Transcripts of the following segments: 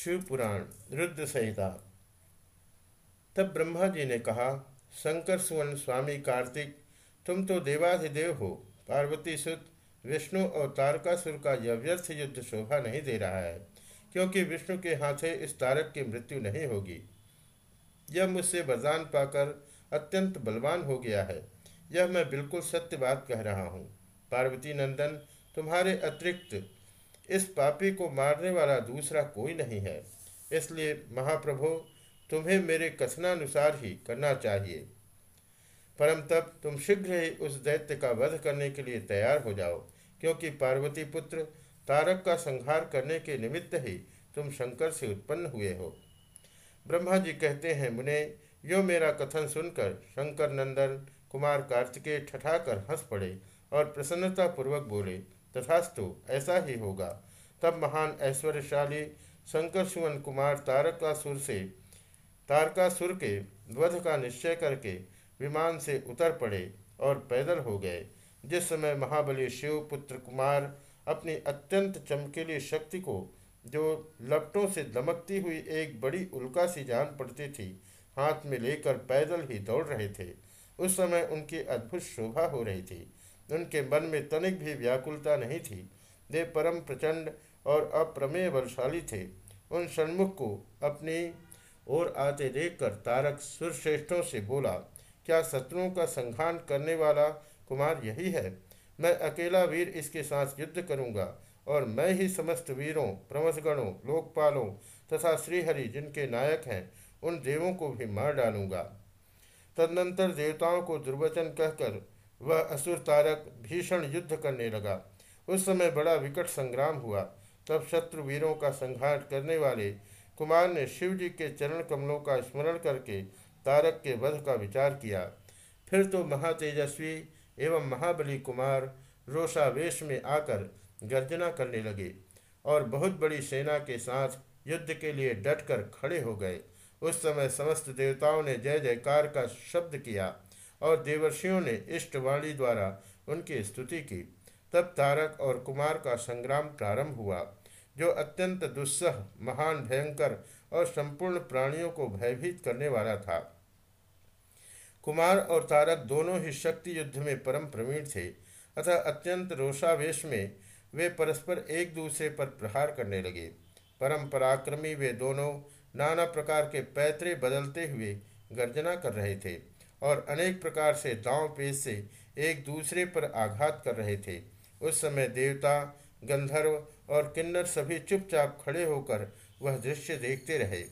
शिव पुराण रुद्र संहिता। तब ब्रह्मा जी ने कहा, शंकर सुवन स्वामी कार्तिक, तुम तो देवाधिदेव हो। पार्वती सुत, विष्णु और तारकासुर का यह व्यर्थ युद्ध शोभा नहीं दे रहा है, क्योंकि विष्णु के हाथे इस तारक की मृत्यु नहीं होगी। यह मुझसे वरदान पाकर अत्यंत बलवान हो गया है। यह मैं बिल्कुल सत्य बात कह रहा हूँ। पार्वती नंदन, तुम्हारे अतिरिक्त इस पापी को मारने वाला दूसरा कोई नहीं है। इसलिए महाप्रभु, तुम्हें मेरे कथनानुसार ही करना चाहिए। परम तब तुम शीघ्र ही उस दैत्य का वध करने के लिए तैयार हो जाओ, क्योंकि पार्वती पुत्र, तारक का संहार करने के निमित्त ही तुम शंकर से उत्पन्न हुए हो। ब्रह्मा जी कहते हैं, मुने, यो मेरा कथन सुनकर शंकर नंदन, कुमार कार्तिकेय ठठाकर हंस पड़े और प्रसन्नतापूर्वक बोले तथास्तु ऐसा ही होगा। तब महान ऐश्वर्यशाली शंकर सुवन कुमार तारकासुर से, तारकासुर के वध का निश्चय करके विमान से उतर पड़े और पैदल हो गए। जिस समय महाबली शिव पुत्र कुमार अपनी अत्यंत चमकीली शक्ति को, जो लपटों से दमकती हुई एक बड़ी उल्का सी जान पड़ती थी, हाथ में लेकर पैदल ही दौड़ रहे थे। उस समय उनकी अद्भुत शोभा हो रही थी। उनके मन में तनिक भी व्याकुलता नहीं थी। वे परम प्रचंड और अप्रमेय बलशाली थे। उन षणमुख को अपनी ओर आते देखकर तारक सुरश्रेष्ठों से बोला, क्या शत्रुओं का संघान करने वाला कुमार यही है? मैं अकेला वीर इसके साथ युद्ध करूँगा और मैं ही समस्त वीरों प्रमथगणों लोकपालों तथा श्रीहरि जिनके नायक हैं, उन देवों को भी मार डालूँगा। तदनंतर देवताओं को दुर्वचन कहकर वह असुर तारक भीषण युद्ध करने लगा। उस समय बड़ा विकट संग्राम हुआ। तब शत्रु वीरों का संहार करने वाले कुमार ने शिव जी के चरण कमलों का स्मरण करके तारक के वध का विचार किया। फिर तो महातेजस्वी एवं महाबली कुमार रोषावेश में आकर गर्जना करने लगे और बहुत बड़ी सेना के साथ युद्ध के लिए डटकर खड़े हो गए। उस समय समस्त देवताओं ने जय जयकार का शब्द किया। और देवर्षियों ने इष्टवाणी द्वारा उनकी स्तुति की। तब तारक और कुमार का संग्राम प्रारंभ हुआ, जो अत्यंत दुस्सह, महान, भयंकर और संपूर्ण प्राणियों को भयभीत करने वाला था। कुमार और तारक दोनों ही शक्ति युद्ध में परम प्रवीण थे, अतः अत्यंत रोषावेश में वे परस्पर एक दूसरे पर प्रहार करने लगे। परम पराक्रमी वे दोनों नाना प्रकार के पैतरे बदलते हुए गर्जना कर रहे थे। और अनेक प्रकार से दांव पेश से एक दूसरे पर आघात कर रहे थे। उस समय देवता, गंधर्व और किन्नर सभी चुपचाप खड़े होकर वह दृश्य देखते रहे।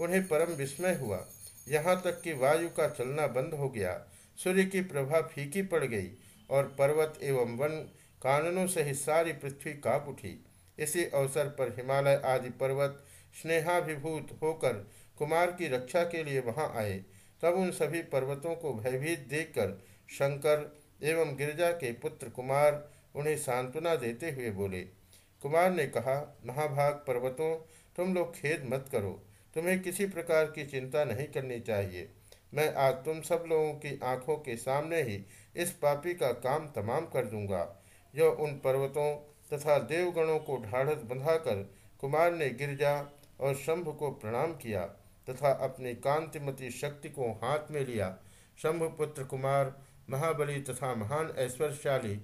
उन्हें परम विस्मय हुआ। यहाँ तक कि वायु का चलना बंद हो गया। सूर्य की प्रभा फीकी पड़ गई और पर्वत एवं वन काननों से ही सारी पृथ्वी काप उठी। इसी अवसर पर हिमालय आदि पर्वत स्नेहाभिभूत होकर कुमार की रक्षा के लिए वहाँ आए। तब उन सभी पर्वतों को भयभीत देखकर शंकर एवं गिरजा के पुत्र कुमार उन्हें सांत्वना देते हुए बोले, कुमार ने कहा, महाभाग पर्वतों, तुम लोग खेद मत करो, तुम्हें किसी प्रकार की चिंता नहीं करनी चाहिए। मैं आज तुम सब लोगों की आँखों के सामने ही इस पापी का काम तमाम कर दूँगा। जो उन पर्वतों तथा देवगणों को ढाढ़स बंधाकर कुमार ने गिरजा और शंभ को प्रणाम किया। तथा अपनी कांतिमती शक्ति को हाथ में लिया। शंभुपुत्र कुमार महाबली तथा महान ऐश्वर्यशाली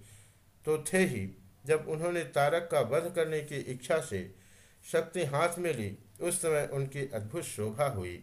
तो थे ही। जब उन्होंने तारक का वध करने की इच्छा से शक्ति हाथ में ली, उस समय उनकी अद्भुत शोभा हुई।